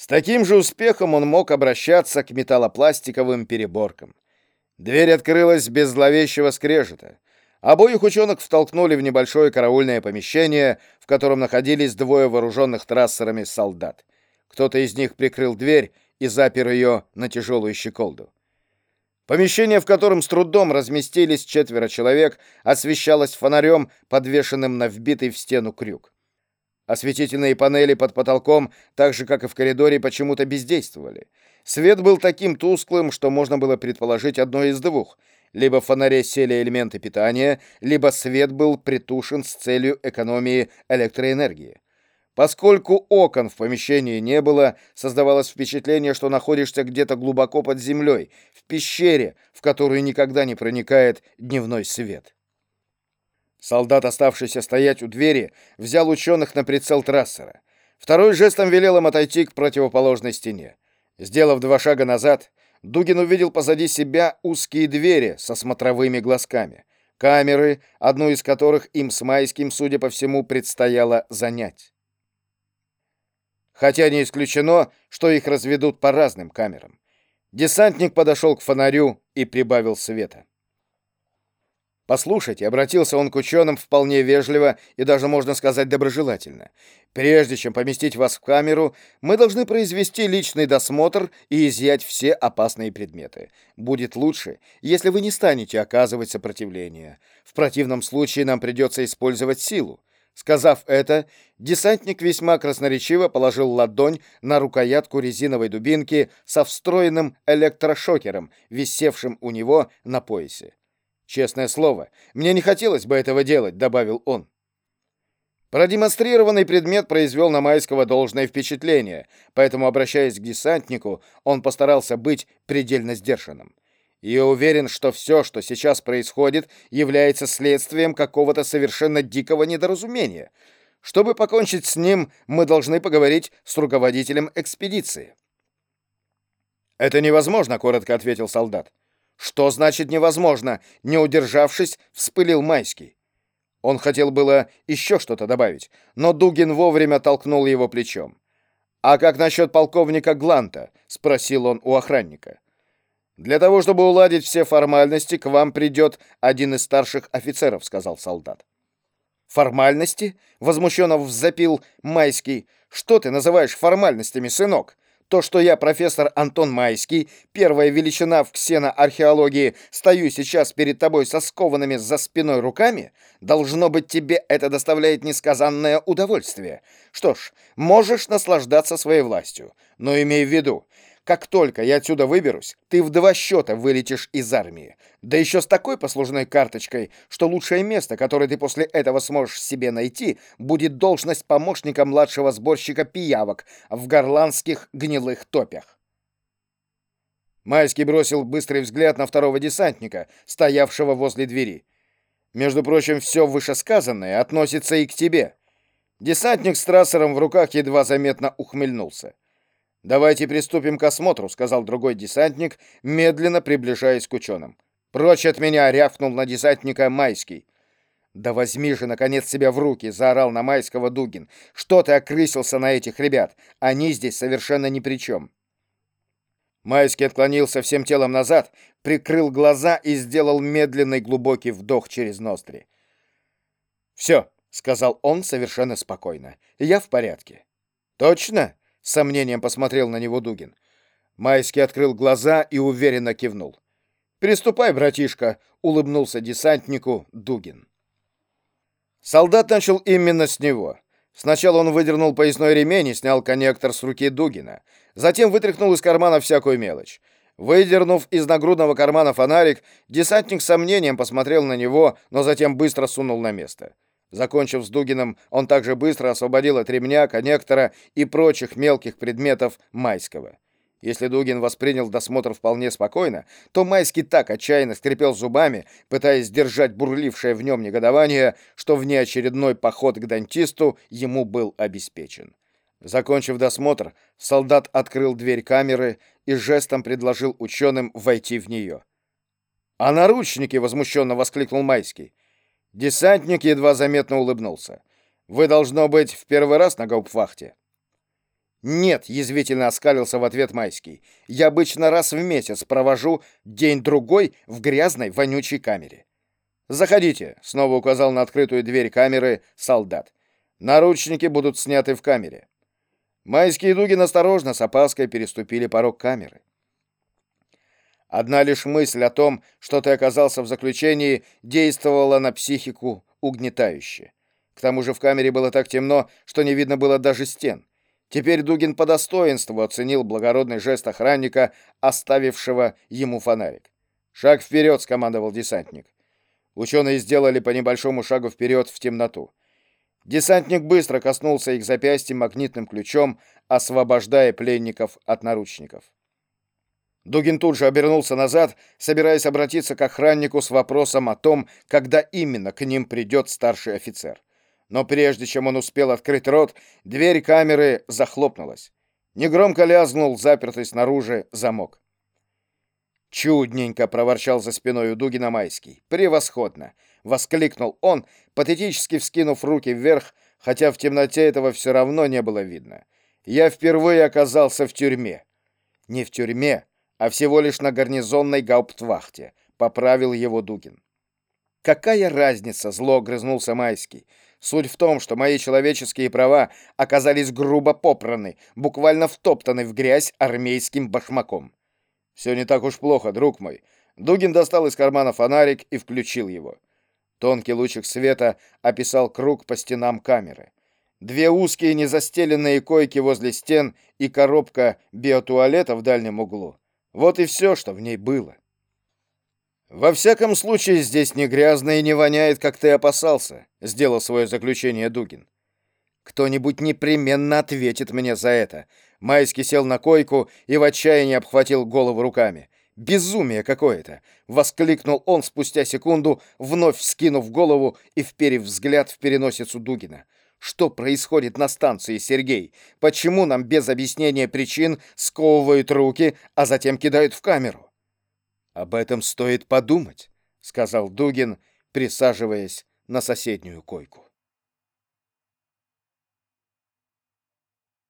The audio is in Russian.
С таким же успехом он мог обращаться к металлопластиковым переборкам. Дверь открылась без зловещего скрежета. Обоих ученых втолкнули в небольшое караульное помещение, в котором находились двое вооруженных трассерами солдат. Кто-то из них прикрыл дверь и запер ее на тяжелую щеколду. Помещение, в котором с трудом разместились четверо человек, освещалось фонарем, подвешенным на вбитый в стену крюк. Осветительные панели под потолком, так же, как и в коридоре, почему-то бездействовали. Свет был таким тусклым, что можно было предположить одно из двух. Либо в фонаре сели элементы питания, либо свет был притушен с целью экономии электроэнергии. Поскольку окон в помещении не было, создавалось впечатление, что находишься где-то глубоко под землей, в пещере, в которую никогда не проникает дневной свет. Солдат, оставшийся стоять у двери, взял ученых на прицел трассера. Второй жестом велел им отойти к противоположной стене. Сделав два шага назад, Дугин увидел позади себя узкие двери со смотровыми глазками. Камеры, одну из которых им с Майским, судя по всему, предстояло занять. Хотя не исключено, что их разведут по разным камерам. Десантник подошел к фонарю и прибавил света. «Послушайте», — обратился он к ученым вполне вежливо и даже, можно сказать, доброжелательно. «Прежде чем поместить вас в камеру, мы должны произвести личный досмотр и изъять все опасные предметы. Будет лучше, если вы не станете оказывать сопротивление. В противном случае нам придется использовать силу». Сказав это, десантник весьма красноречиво положил ладонь на рукоятку резиновой дубинки со встроенным электрошокером, висевшим у него на поясе. Честное слово, мне не хотелось бы этого делать, добавил он. Продемонстрированный предмет произвел на Майского должное впечатление, поэтому, обращаясь к десантнику, он постарался быть предельно сдержанным. Я уверен, что все, что сейчас происходит, является следствием какого-то совершенно дикого недоразумения. Чтобы покончить с ним, мы должны поговорить с руководителем экспедиции. «Это невозможно», — коротко ответил солдат. «Что значит невозможно?» — не удержавшись, вспылил Майский. Он хотел было еще что-то добавить, но Дугин вовремя толкнул его плечом. «А как насчет полковника Гланта?» — спросил он у охранника. «Для того, чтобы уладить все формальности, к вам придет один из старших офицеров», — сказал солдат. «Формальности?» — возмущенно взапил Майский. «Что ты называешь формальностями, сынок? То, что я, профессор Антон Майский, первая величина в ксеноархеологии, стою сейчас перед тобой со скованными за спиной руками, должно быть, тебе это доставляет несказанное удовольствие. Что ж, можешь наслаждаться своей властью, но имей в виду, как только я отсюда выберусь, ты в два счета вылетишь из армии. Да еще с такой послужной карточкой, что лучшее место, которое ты после этого сможешь себе найти, будет должность помощника младшего сборщика пиявок в горландских гнилых топях. Майский бросил быстрый взгляд на второго десантника, стоявшего возле двери. Между прочим, все вышесказанное относится и к тебе. Десантник с трассером в руках едва заметно ухмыльнулся. «Давайте приступим к осмотру», — сказал другой десантник, медленно приближаясь к ученым. «Прочь от меня!» — рявкнул на десантника Майский. «Да возьми же, наконец, себя в руки!» — заорал на Майского Дугин. «Что ты окрысился на этих ребят? Они здесь совершенно ни при чем!» Майский отклонился всем телом назад, прикрыл глаза и сделал медленный глубокий вдох через ноздри. «Все», — сказал он совершенно спокойно, — «я в порядке». «Точно?» — с сомнением посмотрел на него Дугин. Майский открыл глаза и уверенно кивнул. «Приступай, братишка», — улыбнулся десантнику Дугин. Солдат начал именно с него. Сначала он выдернул поясной ремень и снял коннектор с руки Дугина. Затем вытряхнул из кармана всякую мелочь. Выдернув из нагрудного кармана фонарик, десантник с сомнением посмотрел на него, но затем быстро сунул на место. Закончив с Дугином, он также быстро освободил от ремня, коннектора и прочих мелких предметов Майского. Если Дугин воспринял досмотр вполне спокойно, то Майский так отчаянно скрипел зубами, пытаясь сдержать бурлившее в нем негодование, что внеочередной поход к дантисту ему был обеспечен. Закончив досмотр, солдат открыл дверь камеры и жестом предложил ученым войти в нее. «А наручники!» — возмущенно воскликнул Майский. Десантник едва заметно улыбнулся. «Вы, должно быть, в первый раз на гауптвахте?» «Нет», — язвительно оскалился в ответ Майский. «Я обычно раз в месяц провожу день-другой в грязной, вонючей камере». «Заходите», — снова указал на открытую дверь камеры солдат. «Наручники будут сняты в камере». Майский и Дугин осторожно, с опаской переступили порог камеры. Одна лишь мысль о том, что ты оказался в заключении, действовала на психику угнетающе. К тому же в камере было так темно, что не видно было даже стен. Теперь Дугин по достоинству оценил благородный жест охранника, оставившего ему фонарик. «Шаг вперед!» — скомандовал десантник. Ученые сделали по небольшому шагу вперед в темноту. Десантник быстро коснулся их запястья магнитным ключом, освобождая пленников от наручников. Дугин тут же обернулся назад, собираясь обратиться к охраннику с вопросом о том, когда именно к ним придет старший офицер. Но прежде чем он успел открыть рот, дверь камеры захлопнулась. Негромко лязнул запертый снаружи замок. «Чудненько!» — проворчал за спиной у Дугина Майский. «Превосходно!» — воскликнул он, патетически вскинув руки вверх, хотя в темноте этого все равно не было видно. «Я впервые оказался в тюрьме». «Не в тюрьме, а всего лишь на гарнизонной гауптвахте», — поправил его Дугин. «Какая разница?» — зло грызнулся Майский. Суть в том, что мои человеческие права оказались грубо попраны, буквально втоптаны в грязь армейским башмаком. Все не так уж плохо, друг мой. Дугин достал из кармана фонарик и включил его. Тонкий лучик света описал круг по стенам камеры. Две узкие незастеленные койки возле стен и коробка биотуалета в дальнем углу. Вот и все, что в ней было. «Во всяком случае, здесь не грязно и не воняет, как ты опасался», — сделал свое заключение Дугин. «Кто-нибудь непременно ответит мне за это». Майский сел на койку и в отчаянии обхватил голову руками. «Безумие какое-то!» — воскликнул он спустя секунду, вновь вскинув голову и вперев взгляд в переносицу Дугина. «Что происходит на станции, Сергей? Почему нам без объяснения причин сковывают руки, а затем кидают в камеру?» Об этом стоит подумать, сказал Дугин, присаживаясь на соседнюю койку.